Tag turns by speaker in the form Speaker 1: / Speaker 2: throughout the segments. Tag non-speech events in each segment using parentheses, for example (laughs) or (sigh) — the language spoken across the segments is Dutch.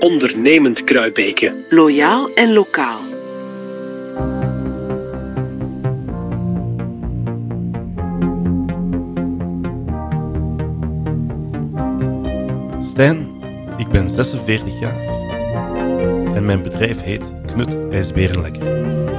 Speaker 1: Ondernemend Kruibeke.
Speaker 2: Loyaal en lokaal.
Speaker 3: Stijn, ik ben 46 jaar en mijn bedrijf heet Knut IJsberenlekker.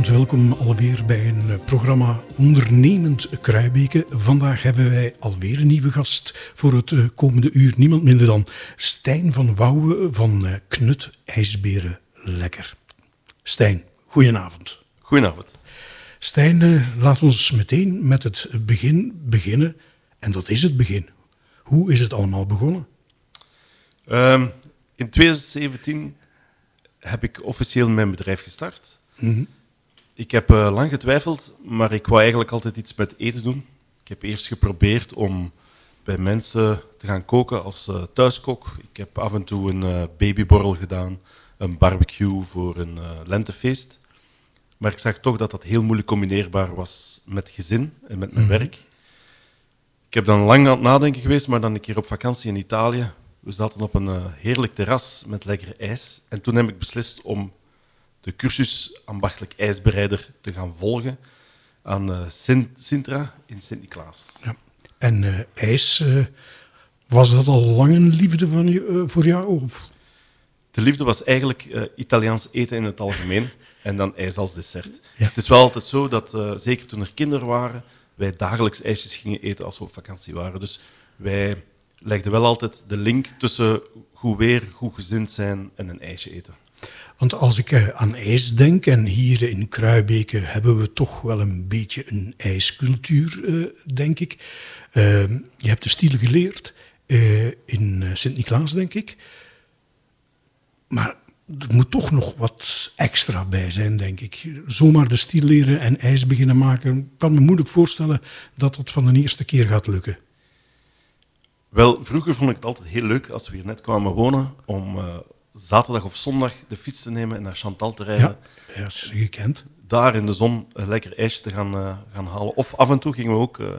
Speaker 4: Welkom alweer bij een uh, programma Ondernemend Kruibeke. Vandaag hebben wij alweer een nieuwe gast voor het uh, komende uur. Niemand minder dan Stijn van Wouwen van Knut IJsberen Lekker. Stijn, goedenavond.
Speaker 3: Goedenavond.
Speaker 4: Stijn, laat ons meteen met het begin beginnen. En dat is het begin. Hoe is het allemaal begonnen?
Speaker 3: Um, in 2017 heb ik officieel mijn bedrijf gestart.
Speaker 4: Mhm.
Speaker 3: Ik heb uh, lang getwijfeld, maar ik wou eigenlijk altijd iets met eten doen. Ik heb eerst geprobeerd om bij mensen te gaan koken als uh, thuiskok. Ik heb af en toe een uh, babyborrel gedaan, een barbecue voor een lentefeest. Maar ik zag toch dat dat heel moeilijk combineerbaar was met gezin en met mijn
Speaker 4: Mhm.
Speaker 3: werk. Ik heb dan lang aan het nadenken geweest, maar dan een keer op vakantie in Italië. We zaten op een heerlijk terras met lekker ijs. En toen heb ik beslist om de cursus ambachtelijk ijsbereider te gaan volgen aan uh, Sint Sintra in Sint-Niklaas.
Speaker 4: Ja. En uh, ijs, was dat al lang een liefde van je, voor jou? Of?
Speaker 3: De liefde was eigenlijk Italiaans eten in het algemeen (laughs) en dan ijs als dessert.
Speaker 4: Ja.
Speaker 3: Het is wel altijd zo dat, zeker toen er kinderen waren, wij dagelijks ijsjes gingen eten als we op vakantie waren. Dus wij legde wel altijd de link tussen goed weer, goed gezind zijn en een ijsje eten.
Speaker 4: Want als ik uh, aan ijs denk, en hier in Kruibeke hebben we toch wel een beetje een ijscultuur, uh, denk ik. Uh, je hebt de stiel geleerd eh, in Sint-Niklaas, denk ik. Maar er moet toch nog wat extra bij zijn, denk ik. Zomaar de stiel leren en ijs beginnen maken, kan me moeilijk voorstellen dat dat van de eerste keer gaat lukken.
Speaker 3: Wel, vroeger vond ik het altijd heel leuk als we hier net kwamen wonen om zaterdag of zondag de fiets te nemen en naar Chantal te rijden.
Speaker 4: Ja, ja is gekend.
Speaker 3: Daar in de zon een lekker ijsje te gaan, uh, gaan halen. Of af en toe gingen we ook uh,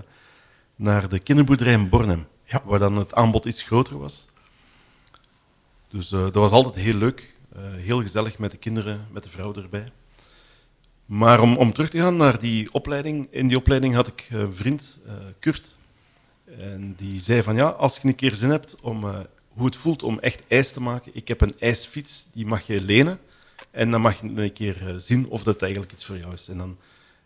Speaker 3: naar de kinderboerderij in Bornem,
Speaker 4: ja.
Speaker 3: waar dan het aanbod iets groter was. Dus dat was altijd heel leuk. heel gezellig met de kinderen, met de vrouw erbij. Maar om, om terug te gaan naar die opleiding, in die opleiding had ik een vriend, Kurt, en die zei van ja, als je een keer zin hebt om hoe het voelt om echt ijs te maken, ik heb een ijsfiets, die mag je lenen. En dan mag je een keer uh, zien of dat eigenlijk iets voor jou is. En dan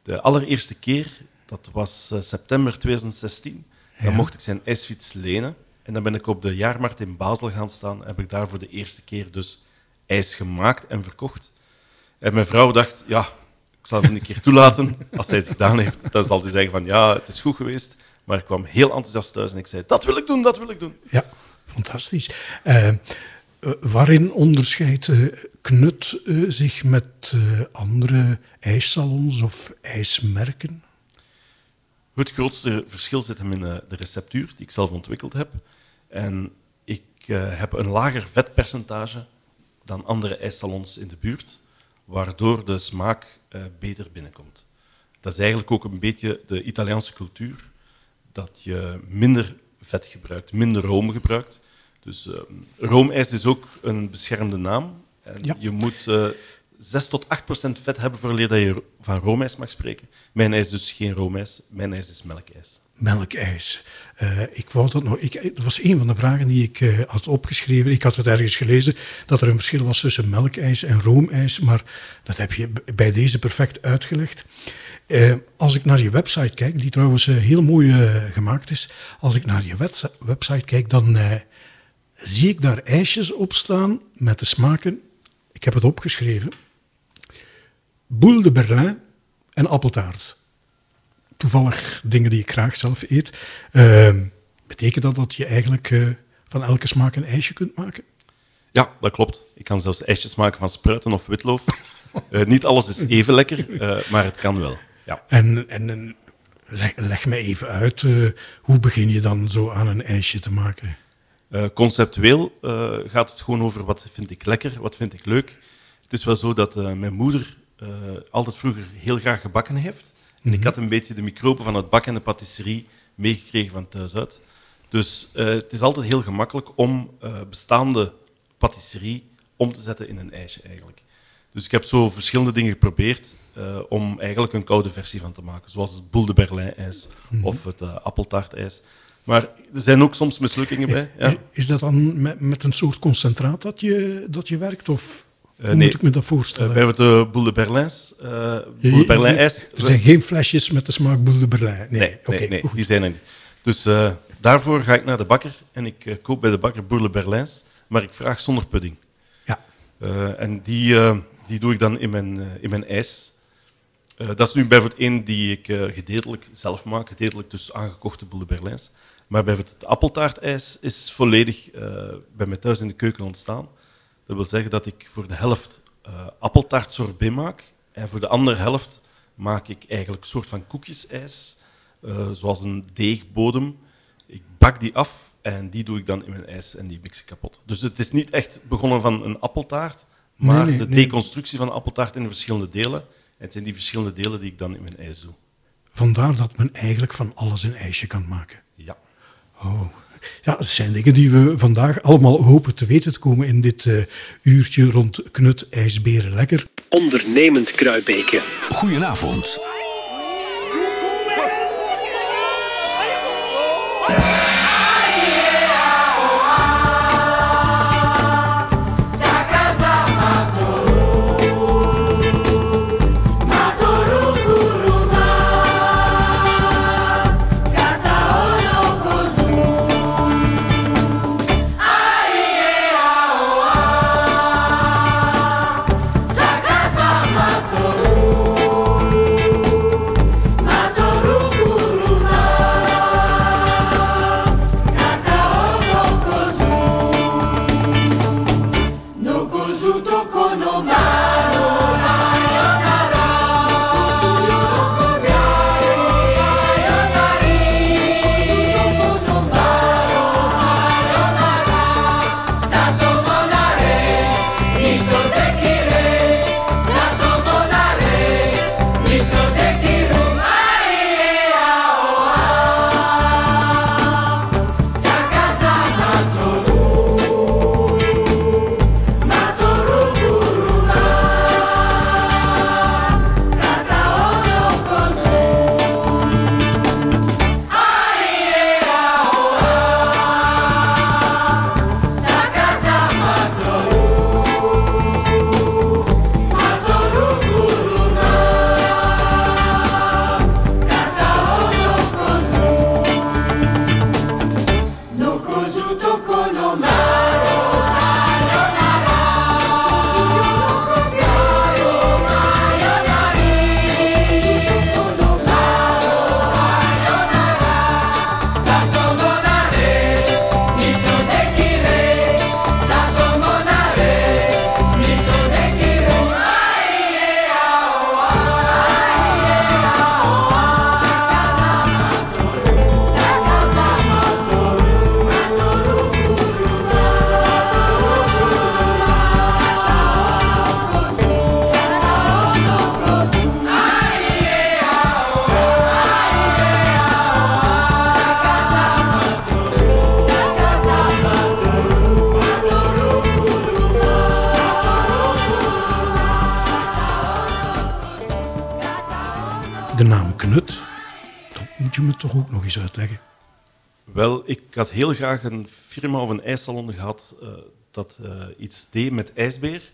Speaker 3: de allereerste keer, dat was uh, september 2016, ja. dan mocht ik zijn ijsfiets lenen. En dan ben ik op de jaarmarkt in Basel gaan staan en heb ik daar voor de eerste keer dus ijs gemaakt en verkocht. En mijn vrouw dacht, ja, ik zal het een keer toelaten. (laughs) Als hij het gedaan heeft, dan zal hij zeggen van ja, het is goed geweest. Maar ik kwam heel enthousiast thuis en ik zei, dat wil ik doen, dat wil ik doen.
Speaker 4: Ja, fantastisch. Uh, uh, waarin onderscheidt uh, Knut zich met andere ijssalons of ijsmerken?
Speaker 3: Het grootste verschil zit hem in de receptuur die ik zelf ontwikkeld heb. En ik heb een lager vetpercentage dan andere ijssalons in de buurt, waardoor de smaak beter binnenkomt. Dat is eigenlijk ook een beetje de Italiaanse cultuur dat je minder vet gebruikt, minder room gebruikt. Dus uh, roomijs is ook een beschermde naam. En
Speaker 4: Ja.
Speaker 3: Je moet uh, 6 tot 8 procent vet hebben voordat je van roomijs mag spreken. Mijn ijs is dus geen roomijs, mijn ijs is melkijs.
Speaker 4: Melkijs. Uh, ik wou dat nog. Ik, dat was een van de vragen die ik uh, had opgeschreven. Ik had het ergens gelezen dat er een verschil was tussen melkijs en roomijs, maar dat heb je bij deze perfect uitgelegd. Uh, als ik naar je website kijk, die trouwens heel mooi gemaakt is, als ik naar je website kijk, dan zie ik daar ijsjes op staan met de smaken. Ik heb het opgeschreven: boule de Berlin en appeltaart toevallig dingen die ik graag zelf eet. Uh, betekent dat dat je eigenlijk uh, van elke smaak een ijsje kunt maken?
Speaker 3: Ja, dat klopt. Ik kan zelfs ijsjes maken van spruiten of witloof. uh, (laughs) niet alles is even lekker, eh, maar het kan wel. Ja.
Speaker 4: En, en leg, leg me even uit, hoe begin je dan zo aan een ijsje te maken?
Speaker 3: Uh, conceptueel uh, gaat het gewoon over wat vind ik lekker, wat vind ik leuk. Het is wel zo dat uh, mijn moeder altijd vroeger heel graag gebakken heeft. En
Speaker 4: Mhm.
Speaker 3: ik had een beetje de microben van het bakken en de patisserie meegekregen van thuis uit. Dus het is altijd heel gemakkelijk om bestaande patisserie om te zetten in een ijsje eigenlijk. Dus ik heb zo verschillende dingen geprobeerd uh, om eigenlijk een koude versie van te maken. Zoals het boule de Berlin ijs
Speaker 4: Mhm.
Speaker 3: of het uh, appeltaartijs. Maar er zijn ook soms mislukkingen bij. Ja.
Speaker 4: Is, dat dan met, met, een soort concentraat dat je, dat je werkt? Of? Hoe moet ik me dat voorstellen?
Speaker 3: we hebben de Boule de Berlijns. Uh, Boule ijs.
Speaker 4: Er zijn geen flesjes met de smaak Boule de Berlijn. Nee,
Speaker 3: nee, nee, nee die zijn er niet. Dus uh, daarvoor ga ik naar de bakker en ik uh, koop bij de bakker Boule Berlijns, maar ik vraag zonder pudding.
Speaker 4: Ja.
Speaker 3: en die, die doe ik dan in mijn, in mijn ijs. dat is nu bijvoorbeeld één die ik gedeeltelijk zelf maak, gedeeltelijk dus aangekochte Boule Berlijns. Maar bijvoorbeeld het appeltaartijs is volledig bij mij thuis in de keuken ontstaan. Dat wil zeggen dat ik voor de helft uh, appeltaart sorbet maak en voor de andere helft maak ik eigenlijk een soort van koekjesijs, uh, zoals een deegbodem. Ik bak die af en die doe ik dan in mijn ijs en die mix ik kapot. Dus het is niet echt begonnen van een appeltaart, maar
Speaker 4: nee, nee,
Speaker 3: de deconstructie van de appeltaart in verschillende delen. En het zijn die verschillende delen die ik dan in mijn ijs doe.
Speaker 4: Vandaar dat men eigenlijk van alles een ijsje kan maken.
Speaker 3: Ja.
Speaker 4: Oh, ja, dat zijn dingen die we vandaag allemaal hopen te weten te komen in dit uh, uurtje rond Knut IJsberen Lekker.
Speaker 1: Ondernemend Kruibeken.
Speaker 5: Goedenavond.
Speaker 3: Wel, ik had heel graag een firma of een ijssalon gehad uh, dat uh, iets deed met ijsbeer.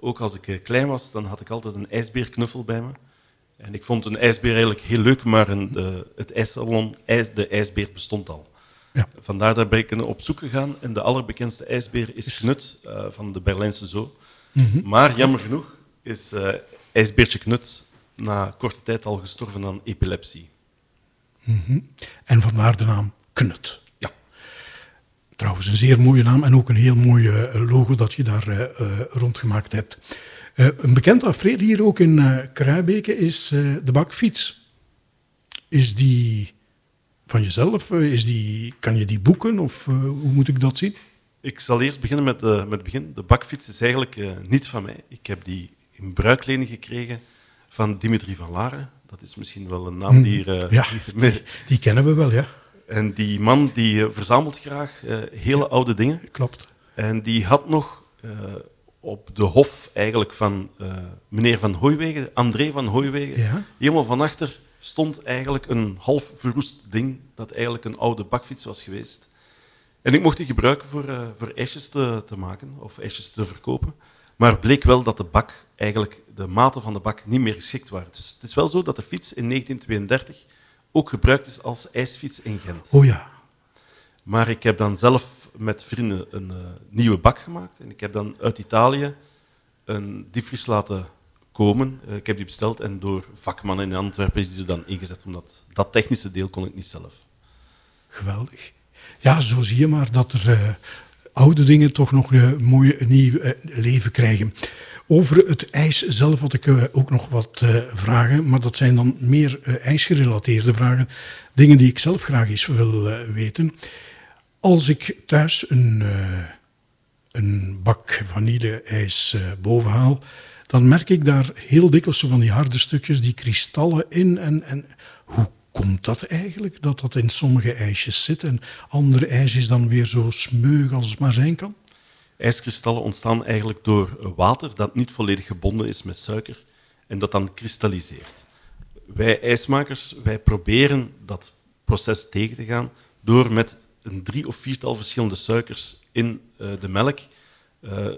Speaker 3: Ook als ik uh, klein was, dan had ik altijd een ijsbeerknuffel bij me. En ik vond een ijsbeer eigenlijk heel leuk, maar een, het ijssalon, ijs, de ijsbeer bestond al.
Speaker 4: Ja.
Speaker 3: Vandaar dat ben ik op zoek gegaan. En de allerbekendste ijsbeer is Knut van de Berlijnse Zoo.
Speaker 4: Mm -hmm.
Speaker 3: Maar jammer genoeg is ijsbeertje Knut na korte tijd al gestorven aan epilepsie.
Speaker 4: Mm -hmm. En vandaar de naam Knut.
Speaker 3: Ja.
Speaker 4: Trouwens, een zeer mooie naam en ook een heel mooi uh, logo dat je daar uh, uh, rondgemaakt hebt. een bekend afreed hier ook in uh, Kruibeke is de bakfiets. Is die van jezelf? is die, kan je die boeken of hoe moet ik dat zien?
Speaker 3: Ik zal eerst beginnen met, met het begin. De bakfiets is eigenlijk niet van mij. Ik heb die in bruiklening gekregen van Dimitri van Laren. Dat is misschien wel een naam die hier...
Speaker 4: ja, die, die kennen we wel, ja.
Speaker 3: En die man die verzamelt graag uh, hele oude dingen.
Speaker 4: Klopt.
Speaker 3: En die had nog uh, op de hof eigenlijk van uh, meneer Van Hooiwegen, André van Hooiwegen,
Speaker 4: ja?
Speaker 3: helemaal van achter stond eigenlijk een half verroest ding dat eigenlijk een oude bakfiets was geweest. En ik mocht die gebruiken voor, voor ijsjes te, te maken of ijsjes te verkopen. Maar bleek wel dat de bak, eigenlijk de maten van de bak, niet meer geschikt waren. Dus het is wel zo dat de fiets in 1932 ook gebruikt is als ijsfiets in Gent.
Speaker 4: Oh ja.
Speaker 3: Maar ik heb dan zelf met vrienden een uh, nieuwe bak gemaakt. En ik heb dan uit Italië een diefries laten komen. Uh, ik heb die besteld en door vakmannen in Antwerpen is die er dan ingezet, omdat dat technische deel kon ik niet zelf.
Speaker 4: Geweldig. Ja, zo zie je maar dat er uh, oude dingen toch nog een mooi nieuw leven krijgen. Over het ijs zelf had ik ook nog wat vragen, maar dat zijn dan meer ijsgerelateerde vragen. Dingen die ik zelf graag eens wil weten. Als ik thuis een, een bak vanille-ijs boven haal, dan merk ik daar heel dikwijls van die harde stukjes, die kristallen in. En, en hoe komt dat eigenlijk, dat dat in sommige ijsjes zit en andere ijsjes dan weer zo smeug als het maar zijn kan?
Speaker 3: IJskristallen ontstaan eigenlijk door water dat niet volledig gebonden is met suiker en dat dan kristalliseert. Wij ijsmakers, wij proberen dat proces tegen te gaan door met een drie of viertal verschillende suikers in uh, de melk uh,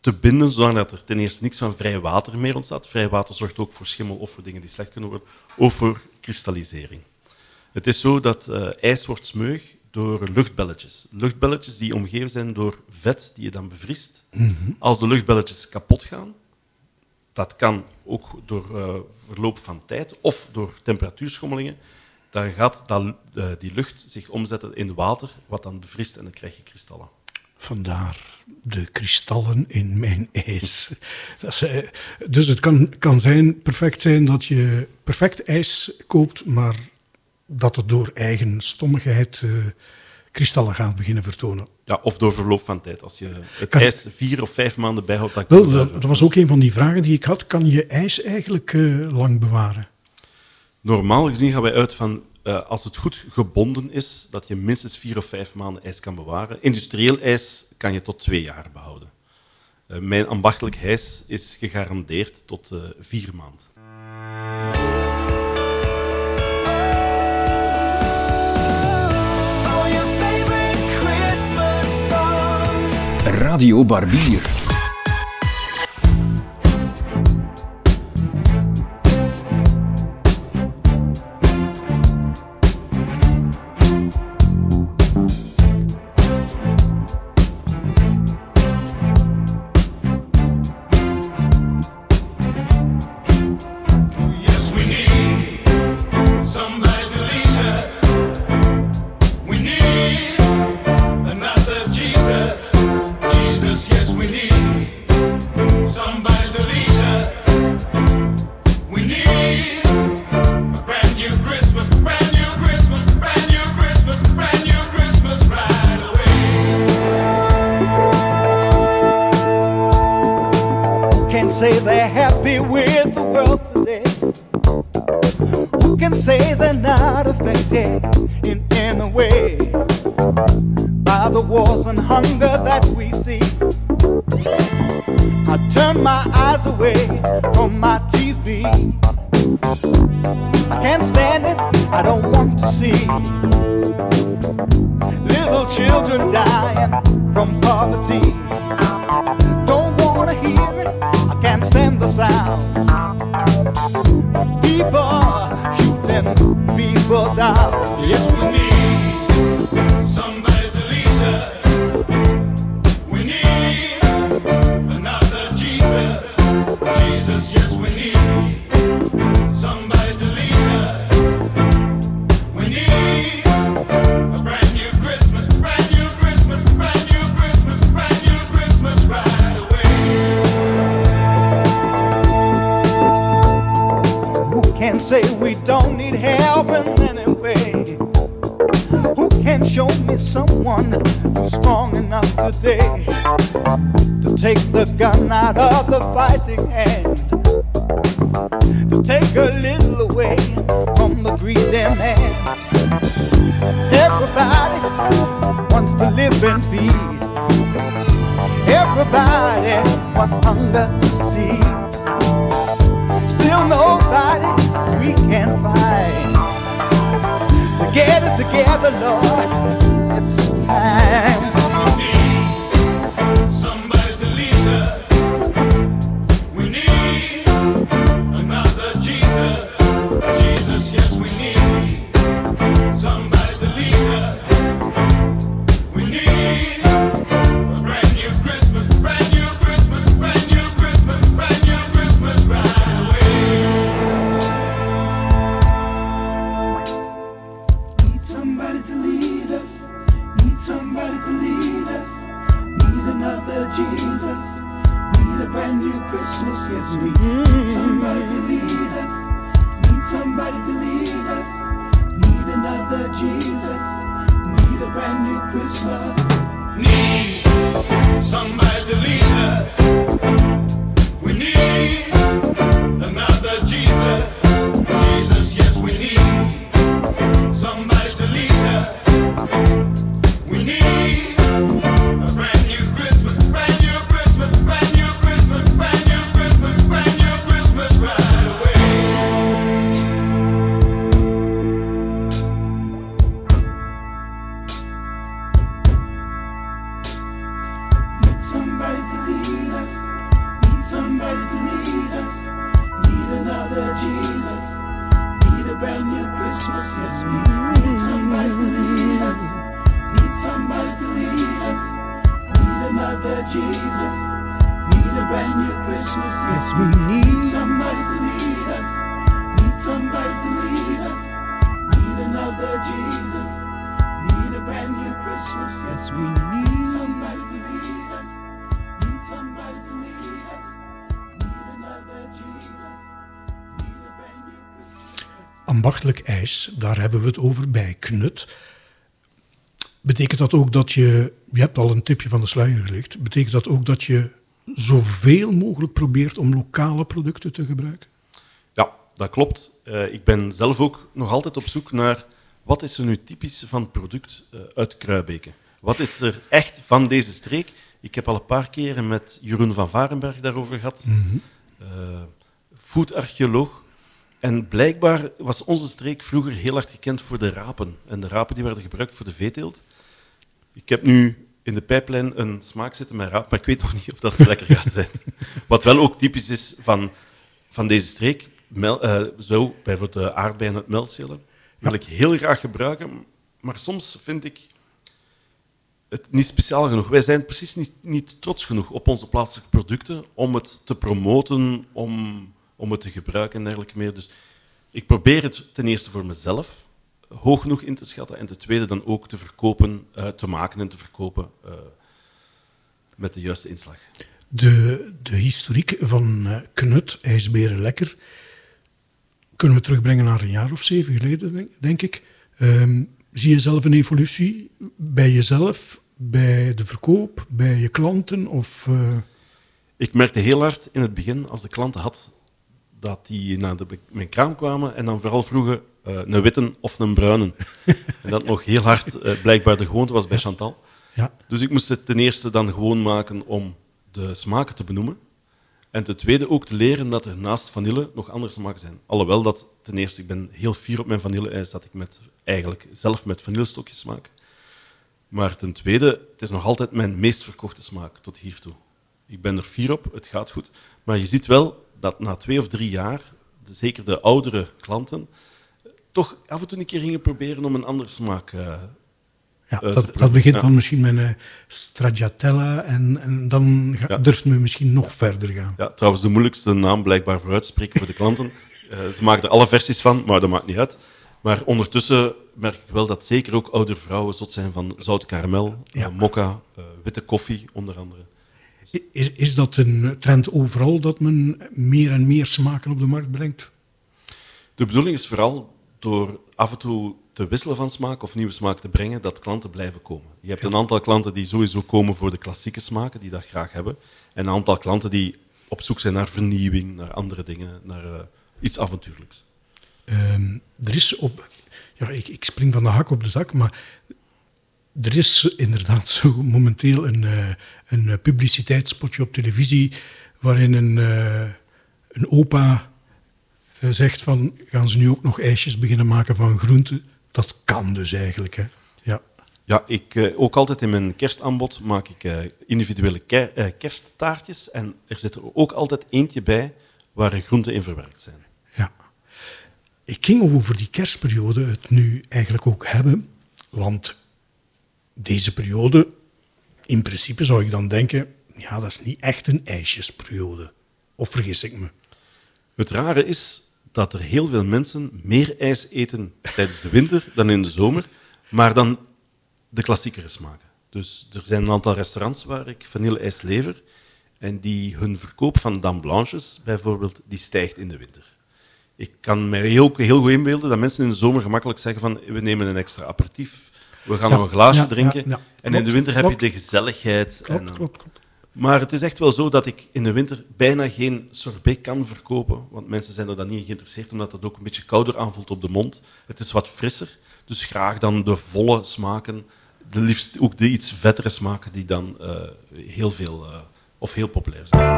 Speaker 3: te binden, zodat er ten eerste niks van vrij water meer ontstaat. Vrij water zorgt ook voor schimmel of voor dingen die slecht kunnen worden, of voor kristallisering. Het is zo dat uh, ijs wordt smeug door luchtbelletjes. Luchtbelletjes die omgeven zijn door vet die je dan bevriest. Mm -hmm. Als de luchtbelletjes kapot gaan, dat kan ook door uh, verloop van tijd of door temperatuurschommelingen, dan gaat dat, uh, die lucht zich omzetten in water, wat dan bevriest en dan krijg je kristallen.
Speaker 4: Vandaar de kristallen in mijn ijs. Uh, dus het kan, kan zijn, perfect zijn dat je perfect ijs koopt, maar dat het door eigen stommigheid uh, kristallen gaat beginnen vertonen.
Speaker 3: Ja, of door verloop van tijd. Als je het kan... ijs vier of vijf maanden bijhoudt, dan
Speaker 4: Wel, dat, dat was ook een van die vragen die ik had. Kan je ijs eigenlijk lang bewaren?
Speaker 3: Normaal gezien gaan wij uit van uh, als het goed gebonden is, dat je minstens vier of vijf maanden ijs kan bewaren. Industrieel ijs kan je tot twee jaar behouden. Uh, mijn ambachtelijk ijs is gegarandeerd tot uh, vier maanden.
Speaker 5: Radio Barbier.
Speaker 6: can't stand it, I don't want to see little children dying from poverty. Don't wanna hear it, I can't stand the sound of people shooting people down.
Speaker 5: Yes, we need.
Speaker 6: Say we don't need help in any way. Who can show me someone who's strong enough today to take the gun out of the fighting hand? To take a little away from the greedy man. Everybody wants to live in peace. Everybody wants hunger to cease. Still nobody we can find. To get it together, Lord, it's time.
Speaker 4: Daar hebben we het over bij Knut. Betekent dat ook dat je, je hebt al een tipje van de sluier gelicht, betekent dat ook dat je zoveel mogelijk probeert om lokale producten te gebruiken?
Speaker 3: Ja, dat klopt. Eh, ik ben zelf ook nog altijd op zoek naar wat is er nu typisch van het product eh, uit Kruibeke. Wat is er echt van deze streek? Ik heb al een paar keren met Jeroen van Varenberg daarover gehad, eh, foodarcheoloog. En blijkbaar was onze streek vroeger heel hard gekend voor de rapen. En de rapen die werden gebruikt voor de veeteelt. Ik heb nu in de pijplijn een smaak zitten met raap, maar ik weet nog niet of dat lekker gaat zijn. (laughs) Wat wel ook typisch is van, van deze streek, eh, zo bijvoorbeeld de aardbeien uit meltzelen, wil ik heel graag gebruiken, maar soms vind ik het niet speciaal genoeg. Wij zijn precies niet, niet trots genoeg op onze plaatselijke producten om het te promoten, om, om het te gebruiken en dergelijke meer. Dus ik probeer het ten eerste voor mezelf hoog genoeg in te schatten en ten tweede dan ook te verkopen, eh, te maken en te verkopen eh, met de juiste inslag.
Speaker 4: De, de historiek van eh, Knut, IJsberen Lekker, kunnen we terugbrengen naar een jaar of zeven geleden, denk, denk ik. Ehm, zie je zelf een evolutie bij jezelf, bij de verkoop, bij je klanten? Of,
Speaker 3: Ik merkte heel hard in het begin, als de klanten had, dat die naar de, mijn kraam kwamen en dan vooral vroegen eh, een witte of een bruine. (laughs) en dat nog heel hard eh, blijkbaar de gewoonte was bij Chantal.
Speaker 4: ja,
Speaker 3: Dus ik moest het ten eerste dan gewoon maken om de smaken te benoemen. En ten tweede ook te leren dat er naast vanille nog andere smaken zijn. Alhoewel dat ten eerste, ik ben heel fier op mijn vanille-ijs dat ik met, eigenlijk zelf met vanillestokjes smaak. Maar ten tweede, het is nog altijd mijn meest verkochte smaak tot hiertoe. Ik ben er fier op, het gaat goed. Maar je ziet wel dat na twee of drie jaar, zeker de oudere klanten, toch af en toe een keer gingen proberen om een andere smaak eh,
Speaker 4: ja,
Speaker 3: Eh,
Speaker 4: dat, dat begint
Speaker 3: ja.
Speaker 4: dan misschien met een stracciatella en, en dan ga,
Speaker 3: Ja.
Speaker 4: durft men misschien nog verder gaan.
Speaker 3: Ja, trouwens, de moeilijkste naam blijkbaar voor uitspreken voor de klanten. (laughs) Eh, ze maken er alle versies van, maar dat maakt niet uit. Maar ondertussen merk ik wel dat zeker ook oudere vrouwen zot zijn van zout karamel,
Speaker 4: Ja.
Speaker 3: mokka, witte koffie, onder andere.
Speaker 4: Is, is dat een trend overal dat men meer en meer smaken op de markt brengt?
Speaker 3: De bedoeling is vooral door af en toe te wisselen van smaak of nieuwe smaak te brengen, dat klanten blijven komen. Je hebt een aantal klanten die sowieso komen voor de klassieke smaken, die dat graag hebben. En een aantal klanten die op zoek zijn naar vernieuwing, naar andere dingen, naar eh, iets avontuurlijks.
Speaker 4: Ehm, er is op, ja, ik, ik spring van de hak op de dak, maar er is inderdaad zo momenteel een, eh, een publiciteitsspotje op televisie waarin een, eh, een opa eh, zegt van gaan ze nu ook nog ijsjes beginnen maken van groenten? Dat kan dus eigenlijk. Hè? Ja.
Speaker 3: Ja, ik, ook altijd in mijn kerstaanbod maak ik individuele ker- kersttaartjes. En er zit er ook altijd eentje bij waar groenten in verwerkt zijn.
Speaker 4: Ja. Ik ging over die kerstperiode het nu eigenlijk ook hebben, want deze periode, in principe zou ik dan denken, ja, dat is niet echt een ijsjesperiode. Of vergis ik me?
Speaker 3: Het rare is dat er heel veel mensen meer ijs eten tijdens de winter dan in de zomer, maar dan de klassiekere smaken. Dus er zijn een aantal restaurants waar ik vanille-ijs lever en die hun verkoop van dame blanches bijvoorbeeld, die stijgt in de winter. Ik kan mij heel, heel goed inbeelden dat mensen in de zomer gemakkelijk zeggen van we nemen een extra aperitief we gaan nog een glaasje drinken. En in de winter heb je de gezelligheid.
Speaker 4: Klopt,
Speaker 3: eh,
Speaker 4: klopt, klopt.
Speaker 3: Maar het is echt wel zo dat ik in de winter bijna geen sorbet kan verkopen. Want mensen zijn er dan niet in geïnteresseerd, omdat het ook een beetje kouder aanvoelt op de mond. Het is wat frisser. Dus graag dan de volle smaken. De liefst ook de iets vettere smaken die dan eh, heel veel eh, of heel populair zijn.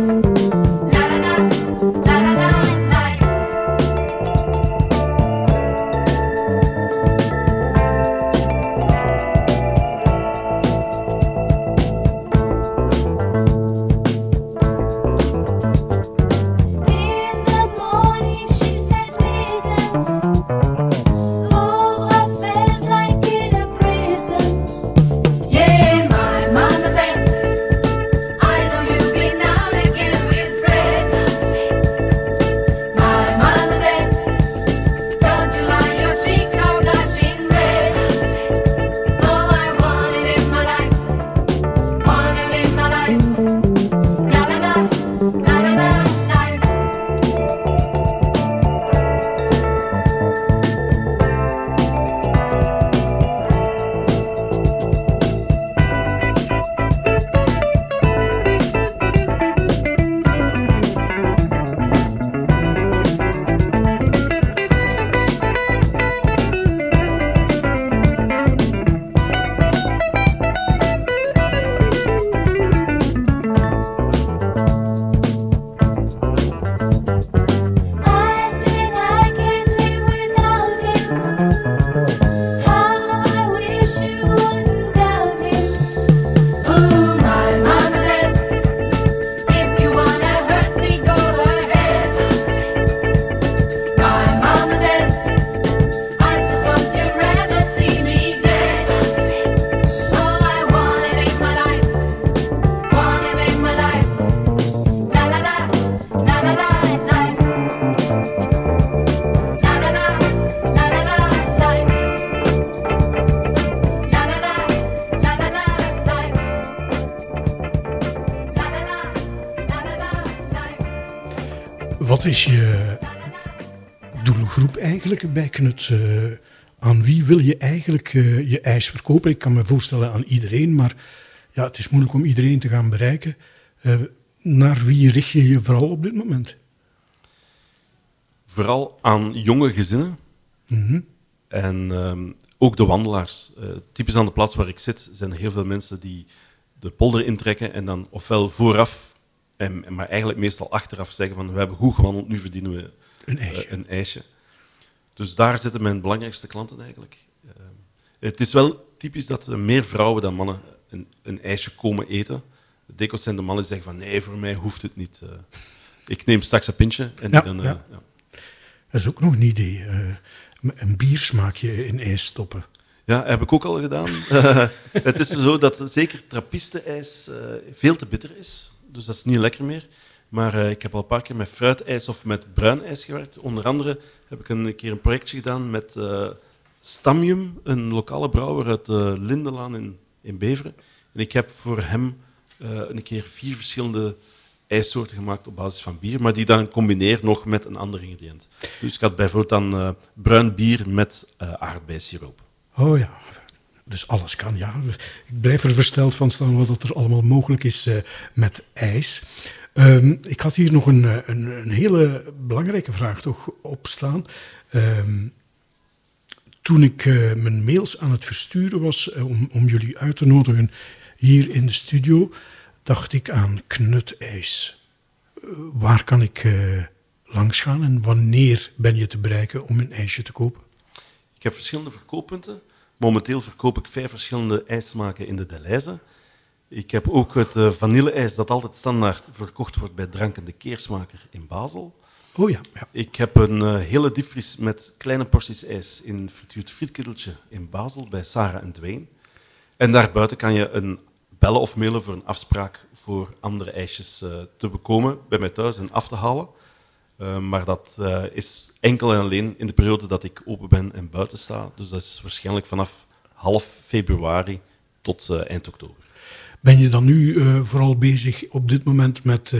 Speaker 7: Thank you.
Speaker 4: Wat is je doelgroep eigenlijk bij Knut? Eh, aan wie wil je eigenlijk eh, je ijs verkopen? Ik kan me voorstellen aan iedereen, maar ja, het is moeilijk om iedereen te gaan bereiken. Eh, naar wie richt je je vooral op dit moment?
Speaker 3: Vooral aan jonge gezinnen. En ehm, ook de wandelaars. Typisch aan de plaats waar ik zit zijn er heel veel mensen die de polder intrekken en dan ofwel vooraf, en, maar eigenlijk meestal achteraf zeggen van we hebben goed gewandeld, nu verdienen we
Speaker 4: Een
Speaker 3: eh,
Speaker 4: ijsje.
Speaker 3: een ijsje. Dus daar zitten mijn belangrijkste klanten eigenlijk. Ehm, het is wel typisch dat er meer vrouwen dan mannen een, een ijsje komen eten. Dikwijls zijn de mannen die zeggen van nee, voor mij hoeft het niet. eh. ik neem straks een pintje en
Speaker 4: Ja,
Speaker 3: dan... eh,
Speaker 4: ja.
Speaker 3: ja.
Speaker 4: Dat is ook nog een idee. eh, een biersmaakje in ijs stoppen.
Speaker 3: Ja, heb ik ook al gedaan. Eh, (laughs) het is zo dat zeker trappistenijs eh veel te bitter is. Dus dat is niet lekker meer. Maar eh, ik heb al een paar keer met fruitijs of met bruinijs gewerkt. Onder andere heb ik een keer een projectje gedaan met eh Stamium, een lokale brouwer uit de Lindelaan in, in Beveren. En ik heb voor hem een keer vier verschillende ijssoorten gemaakt op basis van bier, maar die dan combineer nog met een ander ingrediënt. Dus ik had bijvoorbeeld dan bruin bier met aardbeissiroop.
Speaker 4: Oh ja, dus alles kan, ja. Ik blijf er versteld van staan wat er allemaal mogelijk is eh, met ijs. Ehm, ik had hier nog een, eh, een, een hele belangrijke vraag toch opstaan. Ehm toen ik eh, mijn mails aan het versturen was om, om jullie uit te nodigen hier in de studio, dacht ik aan knutijs. Eh, waar kan ik langs gaan en wanneer ben je te bereiken om een ijsje te kopen?
Speaker 3: Ik heb verschillende verkooppunten. Momenteel verkoop ik vijf verschillende ijsmaken in de Deleuze. Ik heb ook het uh, vanille-ijs dat altijd standaard verkocht wordt bij Dranken de Keersmaker in Basel.
Speaker 4: Oh ja, ja.
Speaker 3: Ik heb een eh, hele diepvries met kleine porties ijs in een frituurd frietkitteltje in Basel bij Sarah en Dwayne. En daarbuiten kan je een bellen of mailen voor een afspraak voor andere ijsjes eh, te bekomen bij mij thuis en af te halen. Eh, maar dat eh, is enkel en alleen in de periode dat ik open ben en buiten sta. Dus dat is waarschijnlijk vanaf half februari tot eh, eind oktober.
Speaker 4: Ben je dan nu vooral bezig op dit moment met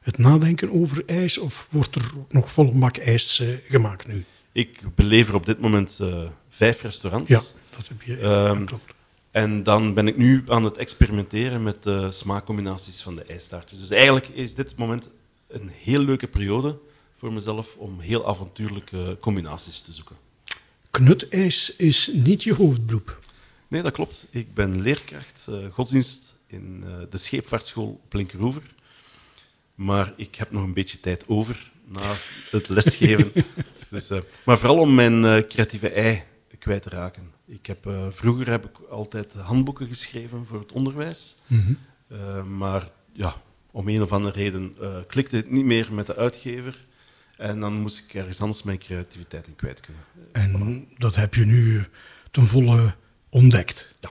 Speaker 4: het nadenken over ijs of wordt er nog volle bak ijs gemaakt nu?
Speaker 3: Ik belever op dit moment vijf restaurants.
Speaker 4: Ja, dat heb je. ja,
Speaker 3: Ehm,
Speaker 4: klopt.
Speaker 3: En dan ben ik nu aan het experimenteren met de smaakcombinaties van de ijstaartjes. Dus eigenlijk is dit moment een heel leuke periode voor mezelf om heel avontuurlijke combinaties te zoeken.
Speaker 4: Knutijs is niet je hoofdberoep.
Speaker 3: Nee, dat klopt. Ik ben leerkracht eh, godsdienst in eh, de scheepvaartschool op Linkeroever. Maar ik heb nog een beetje tijd over naast het lesgeven. (laughs) dus, eh, maar vooral om mijn creatieve ei kwijt te raken. Ik heb, vroeger heb ik altijd handboeken geschreven voor het onderwijs. Eh, maar ja, om een of andere reden eh, klikte het niet meer met de uitgever. En dan moest ik ergens anders mijn creativiteit in kwijt kunnen.
Speaker 4: En dat heb je nu ten volle ontdekt.
Speaker 3: Ja.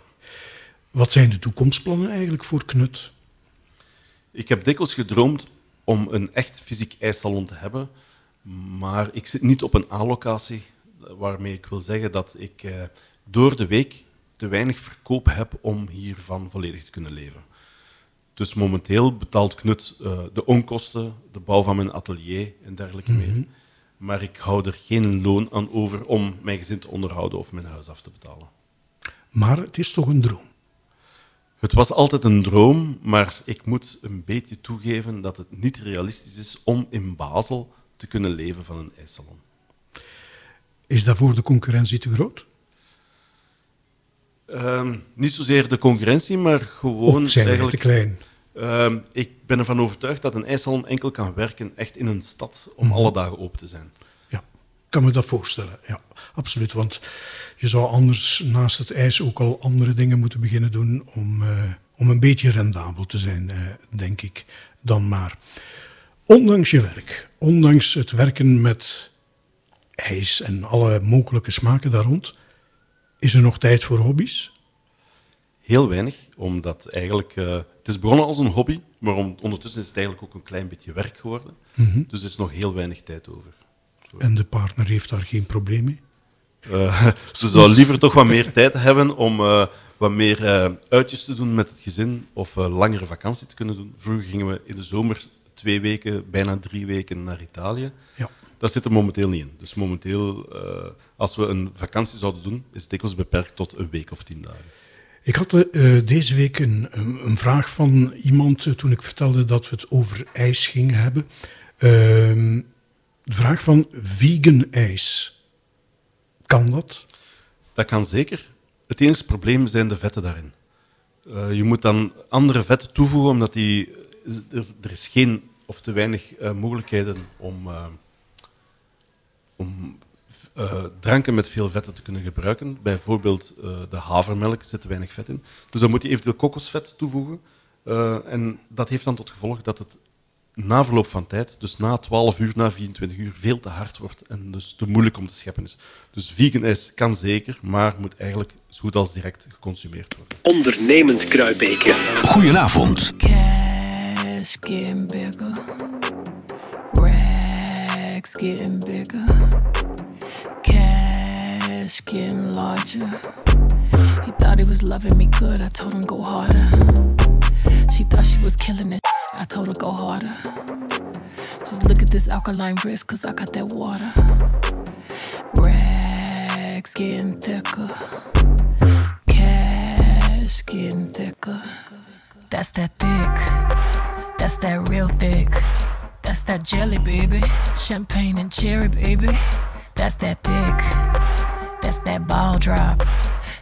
Speaker 4: Wat zijn de toekomstplannen eigenlijk voor Knut?
Speaker 3: Ik heb dikwijls gedroomd om een echt fysiek ijssalon te hebben, maar ik zit niet op een A-locatie, waarmee ik wil zeggen dat ik eh, door de week te weinig verkoop heb om hiervan volledig te kunnen leven. Dus momenteel betaalt Knut eh, de onkosten, de bouw van mijn atelier en dergelijke meer. Maar ik hou er geen loon aan over om mijn gezin te onderhouden of mijn huis af te betalen.
Speaker 4: Maar het is toch een droom.
Speaker 3: Het was altijd een droom, maar ik moet een beetje toegeven dat het niet realistisch is om in Basel te kunnen leven van een ijssalon.
Speaker 4: Is daarvoor de concurrentie te groot?
Speaker 3: Ehm, niet zozeer de concurrentie, maar gewoon
Speaker 4: Of zijn wij te
Speaker 3: eigenlijk...
Speaker 4: klein?
Speaker 3: Ehm, ik ben ervan overtuigd dat een ijssalon enkel kan werken echt in een stad om alle dagen open te zijn.
Speaker 4: Ja, ik kan me dat voorstellen. Ja, absoluut. Want je zou anders naast het ijs ook al andere dingen moeten beginnen doen om, eh, om een beetje rendabel te zijn, eh, denk ik, dan maar. Ondanks je werk, ondanks het werken met ijs en alle mogelijke smaken daar rond, is er nog tijd voor hobby's?
Speaker 3: Heel weinig, omdat eigenlijk... eh, het is begonnen als een hobby, maar om- ondertussen is het eigenlijk ook een klein beetje werk geworden. Dus er is nog heel weinig tijd over.
Speaker 4: En de partner heeft daar geen probleem mee?
Speaker 3: Eh, (laughs) ze zou liever toch wat meer tijd hebben om eh, wat meer uitjes te doen met het gezin of langere vakantie te kunnen doen. Vroeger gingen we in de zomer twee weken, bijna drie weken naar Italië.
Speaker 4: Ja.
Speaker 3: Dat zit er momenteel niet in. Dus momenteel, eh, als we een vakantie zouden doen, is het dikwijls beperkt tot een week of tien dagen.
Speaker 4: Ik had eh, deze week een, een, vraag van iemand eh, toen ik vertelde dat we het over ijs gingen hebben. Ehm, de vraag van vegan ijs. Kan dat?
Speaker 3: Dat kan zeker. Het enige probleem zijn de vetten daarin. Je moet dan andere vetten toevoegen, omdat die, er, er is geen of te weinig mogelijkheden om, om eh, dranken met veel vetten te kunnen gebruiken. Bijvoorbeeld eh, de havermelk zit te weinig vet in. Dus dan moet je eventueel kokosvet toevoegen. Eh, en dat heeft dan tot gevolg dat het na verloop van tijd, dus na 12 uur, na 24 uur, veel te hard wordt en dus te moeilijk om te scheppen is. Dus vegan ijs kan zeker, maar moet eigenlijk zo goed als direct geconsumeerd worden.
Speaker 1: Ondernemend Kruibeke.
Speaker 8: Goedenavond.
Speaker 9: Cash getting bigger. Cash getting larger. He thought he was loving me good. I told him go harder. She thought she was killing it. I told her go harder. Just look at this alkaline wrist, cause I got that water. Racks getting thicker. Cash getting thicker. That's that thick. That's that real thick. That's that jelly, baby. Champagne and cherry, baby. That's that dick. That's that ball drop.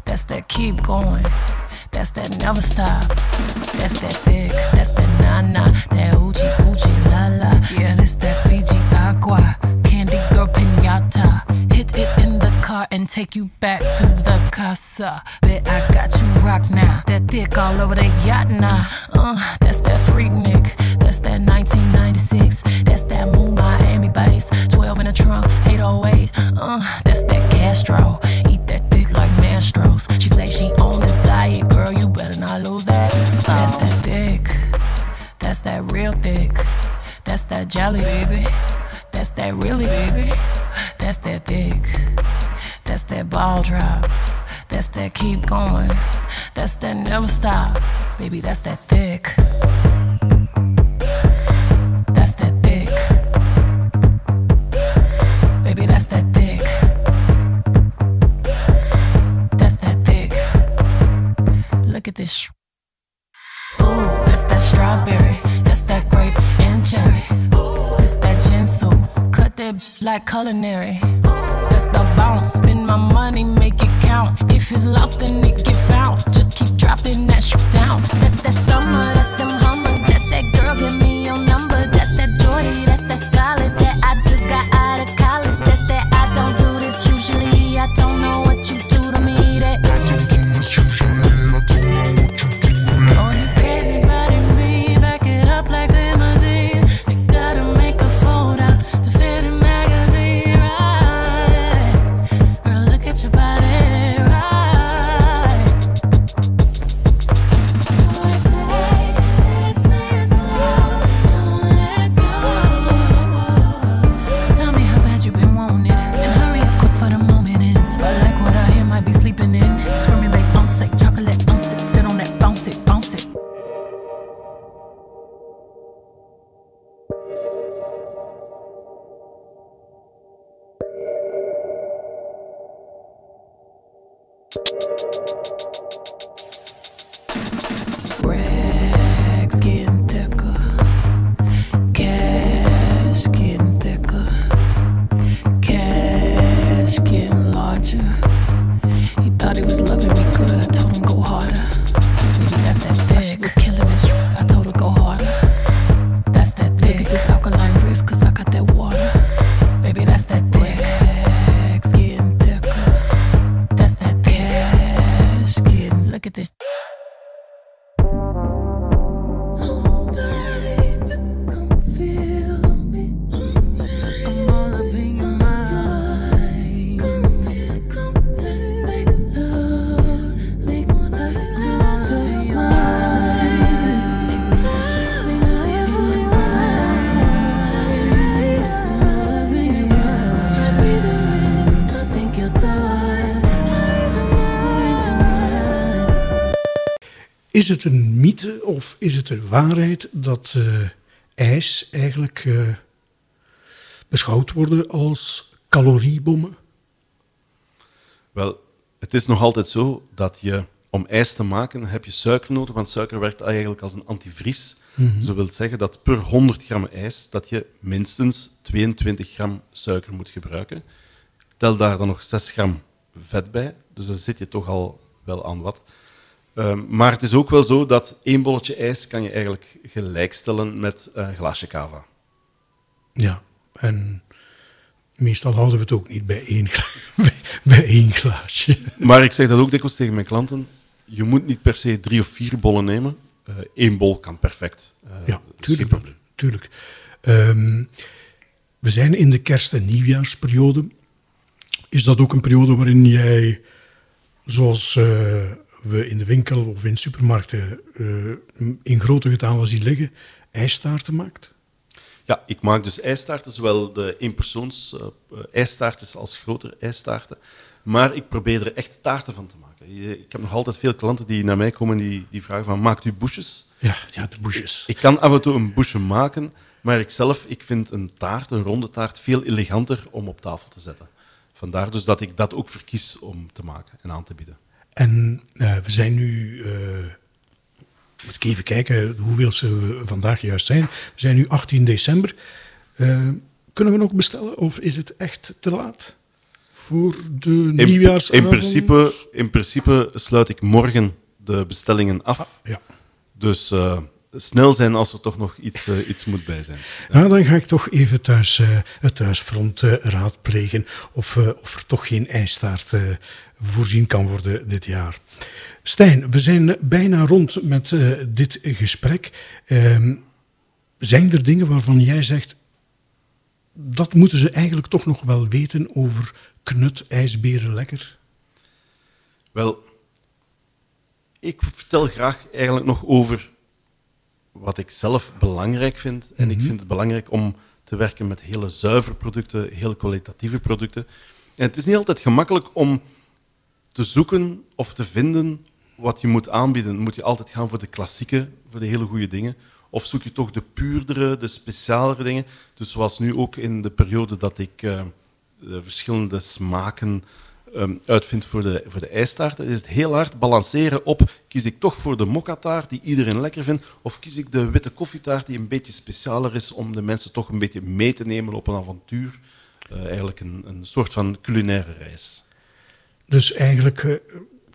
Speaker 9: That's that keep going. That's that never stop. That's that thick. That's that na na. That oochie coochie la la. Yeah, this that Fiji agua. Candy girl pinata. Hit it in the car and take you back to the casa. Bet I got you rock now. That dick all over the yacht now. Uh, that's that freak Nick. Castro. Eat that dick like Mastros. She say she on a diet, girl. You better not lose that. That's that dick. That's that real thick. That's that jelly, baby. That's that really, baby. That's that thick. That's that ball drop. That's that keep going. That's that never stop. Baby, that's that thick. B- like culinary. That's the bounce. Spend my money, make it count. If it's lost, then it get found. Just keep dropping that shit down. That's that summer.
Speaker 4: Is het een mythe of is het een waarheid dat eh, ijs eigenlijk eh, beschouwd worden als caloriebommen?
Speaker 3: Wel, het is nog altijd zo dat je om ijs te maken heb je suiker nodig, want suiker werkt eigenlijk als een antivries. Dat wil zeggen dat per 100 gram ijs dat je minstens 22 gram suiker moet gebruiken. Tel daar dan nog 6 gram vet bij, dus dan zit je toch al wel aan wat. Ehm, maar het is ook wel zo dat één bolletje ijs kan je eigenlijk gelijkstellen met een glaasje cava.
Speaker 4: Ja, en meestal houden we het ook niet bij één, (laughs) bij, bij één glaasje.
Speaker 3: Maar ik zeg dat ook dikwijls tegen mijn klanten. Je moet niet per se drie of vier bollen nemen. Eén bol kan perfect. Eh,
Speaker 4: Ja, tuurlijk. tuurlijk. Ehm, we zijn in de kerst- en nieuwjaarsperiode. Is dat ook een periode waarin jij, zoals eh, we in de winkel of in supermarkten eh, in grote getalen zien liggen, ijstaarten maakt?
Speaker 3: Ja, ik maak dus ijstaarten, zowel de eenpersoons eh, ijstaartjes als grotere ijstaarten. Maar ik probeer er echt taarten van te maken. Je- Ik heb nog altijd veel klanten die naar mij komen die, die vragen van, maakt u boesjes?
Speaker 4: Ja, ja de boesjes.
Speaker 3: Ik kan af en toe een boesje maken, maar ik zelf ik vind een taart, een ronde taart, veel eleganter om op tafel te zetten. Vandaar dus dat ik dat ook verkies om te maken en aan te bieden.
Speaker 4: En eh, we zijn nu, eh, moet ik even kijken hoeveelste we vandaag juist zijn. We zijn nu 18 december. Eh, kunnen we nog bestellen of is het echt te laat voor de
Speaker 3: In,
Speaker 4: nieuwjaarsavond?
Speaker 3: in, principe, in principe sluit ik morgen de bestellingen af.
Speaker 4: Ja.
Speaker 3: Dus snel zijn als er toch nog iets, eh, iets moet bij zijn.
Speaker 4: Nou, dan ga ik toch even thuis, eh, het thuisfront eh, raadplegen of, eh, of er toch geen ijstaart eh, voorzien kan worden dit jaar. Stijn, we zijn bijna rond met eh, dit gesprek. Ehm, zijn er dingen waarvan jij zegt, dat moeten ze eigenlijk toch nog wel weten over knut, ijsberen lekker?
Speaker 3: Wel, ik vertel graag eigenlijk nog over wat ik zelf belangrijk vind. En ik vind het belangrijk om te werken met hele zuivere producten, heel kwalitatieve producten. En het is niet altijd gemakkelijk om te zoeken of te vinden wat je moet aanbieden. Moet je altijd gaan voor de klassieke, voor de hele goede dingen? Of zoek je toch de puurdere, de specialere dingen? Dus zoals nu ook in de periode dat ik eh, de verschillende smaken ehm, uitvind voor de, voor de ijstaarten, is het heel hard balanceren op, kies ik toch voor de mokkataart die iedereen lekker vindt, of kies ik de witte koffietaart die een beetje specialer is om de mensen toch een beetje mee te nemen op een avontuur. Eh, eigenlijk een, een soort van culinaire reis.
Speaker 4: Dus eigenlijk eh,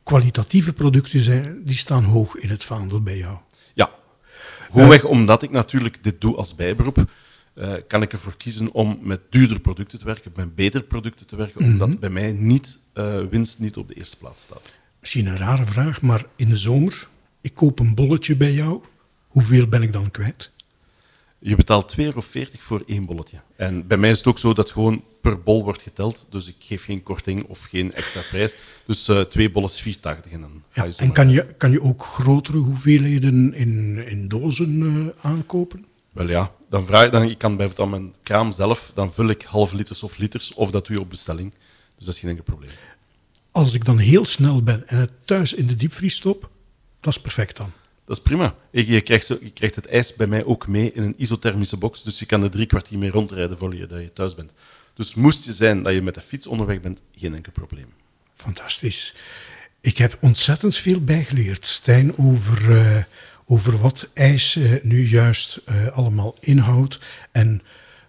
Speaker 4: kwalitatieve producten zijn, die staan hoog in het vaandel bij jou.
Speaker 3: Ja, gewoonweg omdat ik natuurlijk dit doe als bijberoep, eh, kan ik ervoor kiezen om met duurdere producten te werken, met betere producten te werken, omdat bij mij niet, eh, winst niet op de eerste plaats staat.
Speaker 4: Misschien een rare vraag, maar in de zomer, ik koop een bolletje bij jou. Hoeveel ben ik dan kwijt?
Speaker 3: Je betaalt 2,40 euro voor één bolletje. En bij mij is het ook zo dat gewoon per bol wordt geteld, dus ik geef geen korting of geen extra prijs. Dus eh, twee bolletjes 4,80 en dan
Speaker 4: Ja, en kan je, kan je ook grotere hoeveelheden in, in dozen eh, aankopen?
Speaker 3: Wel ja, dan vraag je, dan, ik kan bijvoorbeeld aan mijn kraam zelf, dan vul ik halve liters of liters, of dat doe je op bestelling. Dus dat is geen enkel probleem.
Speaker 4: Als ik dan heel snel ben en het thuis in de diepvries stop, dat is perfect dan.
Speaker 3: Dat is prima. Je, krijgt, zo- je krijgt het ijs bij mij ook mee in een isothermische box, dus je kan er drie kwartier mee rondrijden voor je, dat je thuis bent. Dus moest je zijn dat je met de fiets onderweg bent, geen enkel probleem.
Speaker 4: Fantastisch. Ik heb ontzettend veel bijgeleerd, Stijn, over, eh, over wat ijs eh, nu juist eh, allemaal inhoudt en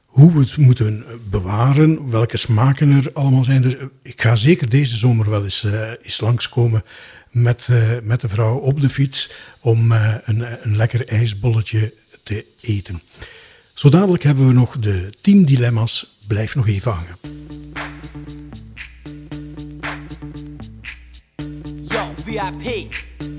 Speaker 4: hoe we het moeten eh, bewaren, welke smaken er allemaal zijn. Dus, eh, ik ga zeker deze zomer wel eens, eh, eens langskomen met, met de vrouw op de fiets om een, een lekker ijsbolletje te eten. Zo dadelijk hebben we nog de 10 dilemma's. Blijf nog even hangen.
Speaker 8: VIP.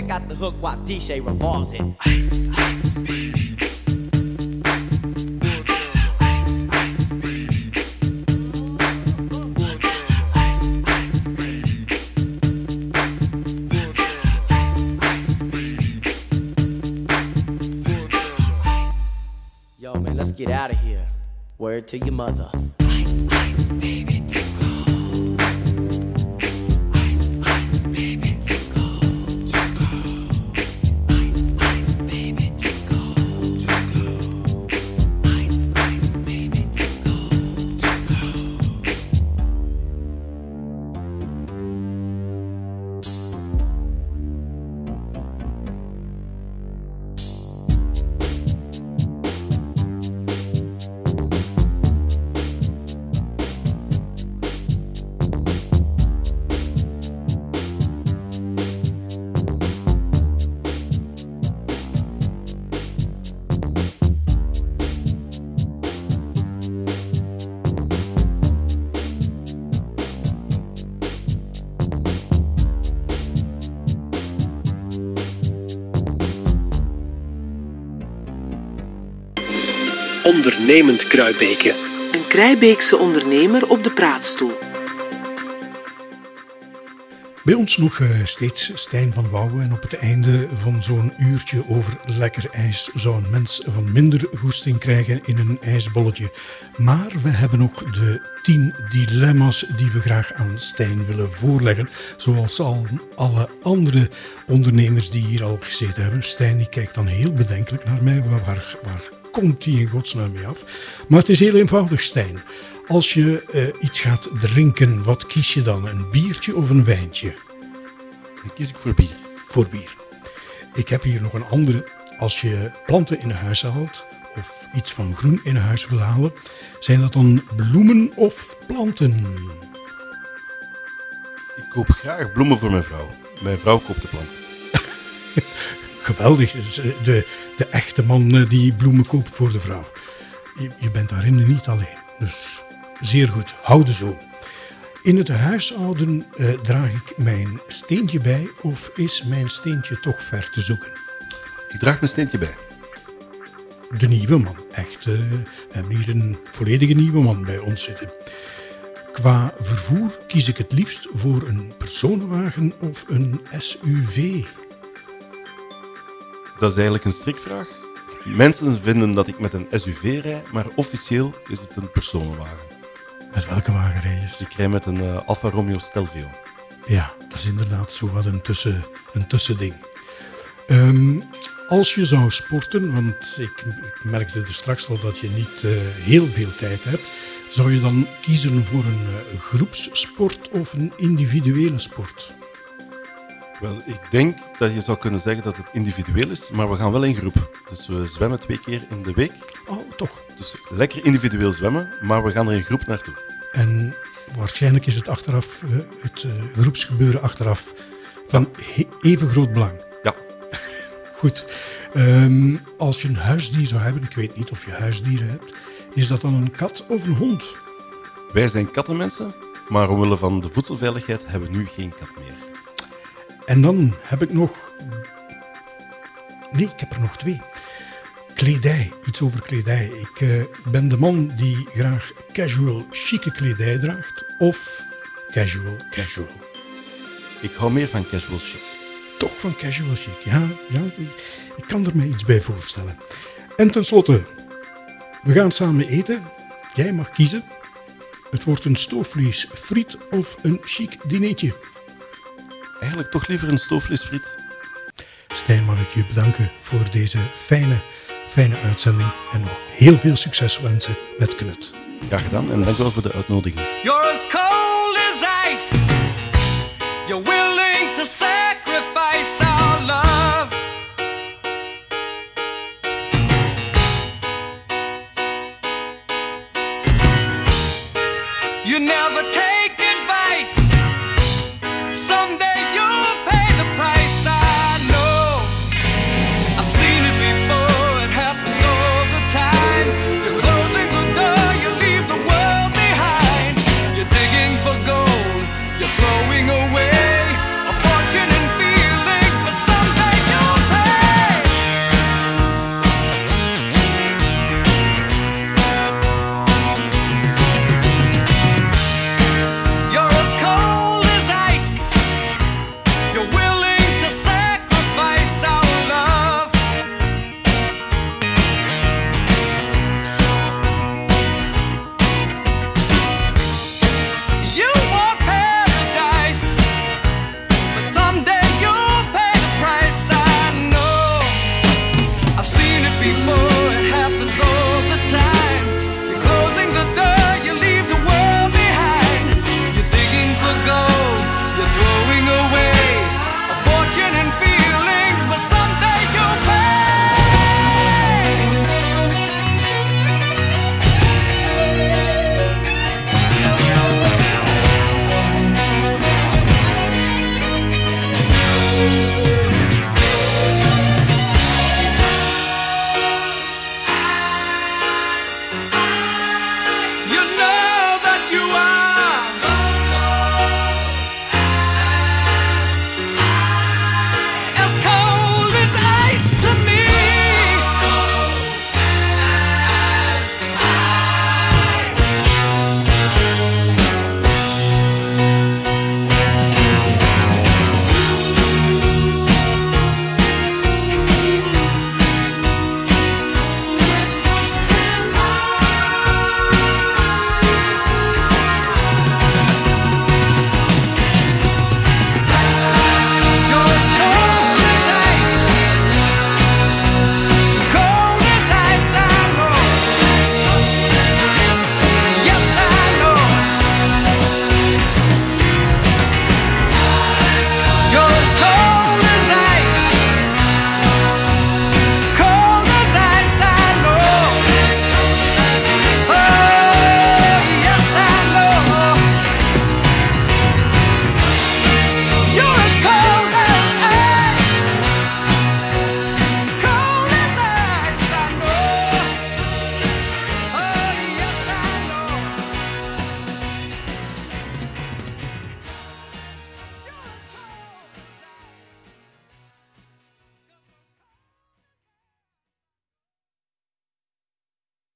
Speaker 8: Check out the hook while DJ revolves it. Ice, ice, baby. Yo, man, let's get out of here. Word to your mother.
Speaker 1: Ondernemend Kruibeke.
Speaker 2: Een Krijbeekse ondernemer op de praatstoel.
Speaker 4: Bij ons nog eh, steeds Stijn van Wouwen. En op het einde van zo'n uurtje over lekker ijs zou een mens van minder goesting krijgen in een ijsbolletje. Maar we hebben nog de tien dilemma's die we graag aan Stijn willen voorleggen. Zoals al alle andere ondernemers die hier al gezeten hebben. Stijn die kijkt dan heel bedenkelijk naar mij. Waar, waar komt hij in godsnaam mee af? Maar het is heel eenvoudig, Stijn. Als je eh, iets gaat drinken, wat kies je dan? Een biertje of een wijntje?
Speaker 3: Dan kies ik voor bier.
Speaker 4: Voor bier. Ik heb hier nog een andere. Als je planten in huis haalt, of iets van groen in huis wil halen, zijn dat dan bloemen of planten?
Speaker 3: Ik koop graag bloemen voor mijn vrouw. Mijn vrouw koopt de planten. (laughs)
Speaker 4: Geweldig. De, de echte man eh, die bloemen koopt voor de vrouw. Je, je bent daarin niet alleen. Dus zeer goed. Houden zo. In het huishouden eh, draag ik mijn steentje bij of is mijn steentje toch ver te zoeken?
Speaker 3: Ik draag mijn steentje bij.
Speaker 4: De nieuwe man. Echt, eh, we hebben hier een volledige nieuwe man bij ons zitten. Qua vervoer kies ik het liefst voor een personenwagen of een SUV.
Speaker 3: Dat is eigenlijk een strikvraag. Mensen vinden dat ik met een SUV rijd, maar officieel is het een personenwagen.
Speaker 4: Met welke wagen rij je?
Speaker 3: Dus ik rij met een eh, Alfa Romeo Stelvio.
Speaker 4: Ja, dat is inderdaad zo wat een, tussen, een tussending. Ehm, als je zou sporten, want ik, ik merkte er straks al dat je niet eh, heel veel tijd hebt, zou je dan kiezen voor een eh, groepssport of een individuele sport?
Speaker 3: Wel, ik denk dat je zou kunnen zeggen dat het individueel is, maar we gaan wel in groep. Dus we zwemmen twee keer in de week.
Speaker 4: Oh, toch.
Speaker 3: Dus lekker individueel zwemmen, maar we gaan er in groep naartoe.
Speaker 4: En waarschijnlijk is het achteraf, eh, het eh, groepsgebeuren achteraf, van even groot belang.
Speaker 3: Ja, (laughs)
Speaker 4: Goed. Ehm, als je een huisdier zou hebben, ik weet niet of je huisdieren hebt, is dat dan een kat of een hond?
Speaker 3: wij zijn kattenmensen, maar omwille van de voedselveiligheid hebben we nu geen kat meer.
Speaker 4: En dan heb ik nog. Nee, ik heb er nog twee. Kledij, iets over kledij. Ik eh, ben de man die graag casual, chique kledij draagt. Of casual, casual.
Speaker 3: Ik hou meer van casual chic.
Speaker 4: Toch van casual chic, ja. ja ik kan er mij iets bij voorstellen. En tenslotte, we gaan samen eten. Jij mag kiezen. Het wordt een stoofvlees friet of een chic dinertje.
Speaker 3: Eigenlijk toch liever een stoofvleesfriet.
Speaker 4: Stijn, mag ik je bedanken voor deze fijne, fijne uitzending. En nog heel veel succes wensen met Knut.
Speaker 3: Graag gedaan en dank wel voor de uitnodiging.
Speaker 8: You're as cold as ice. You're willing to.